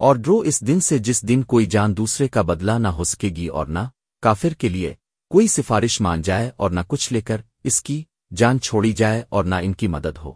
اور ڈرو اس دن سے جس دن کوئی جان دوسرے کا بدلہ نہ ہو سکے گی اور نہ کافر کے لیے کوئی سفارش مان جائے اور نہ کچھ لے کر اس کی جان چھوڑی جائے اور نہ ان کی مدد ہو۔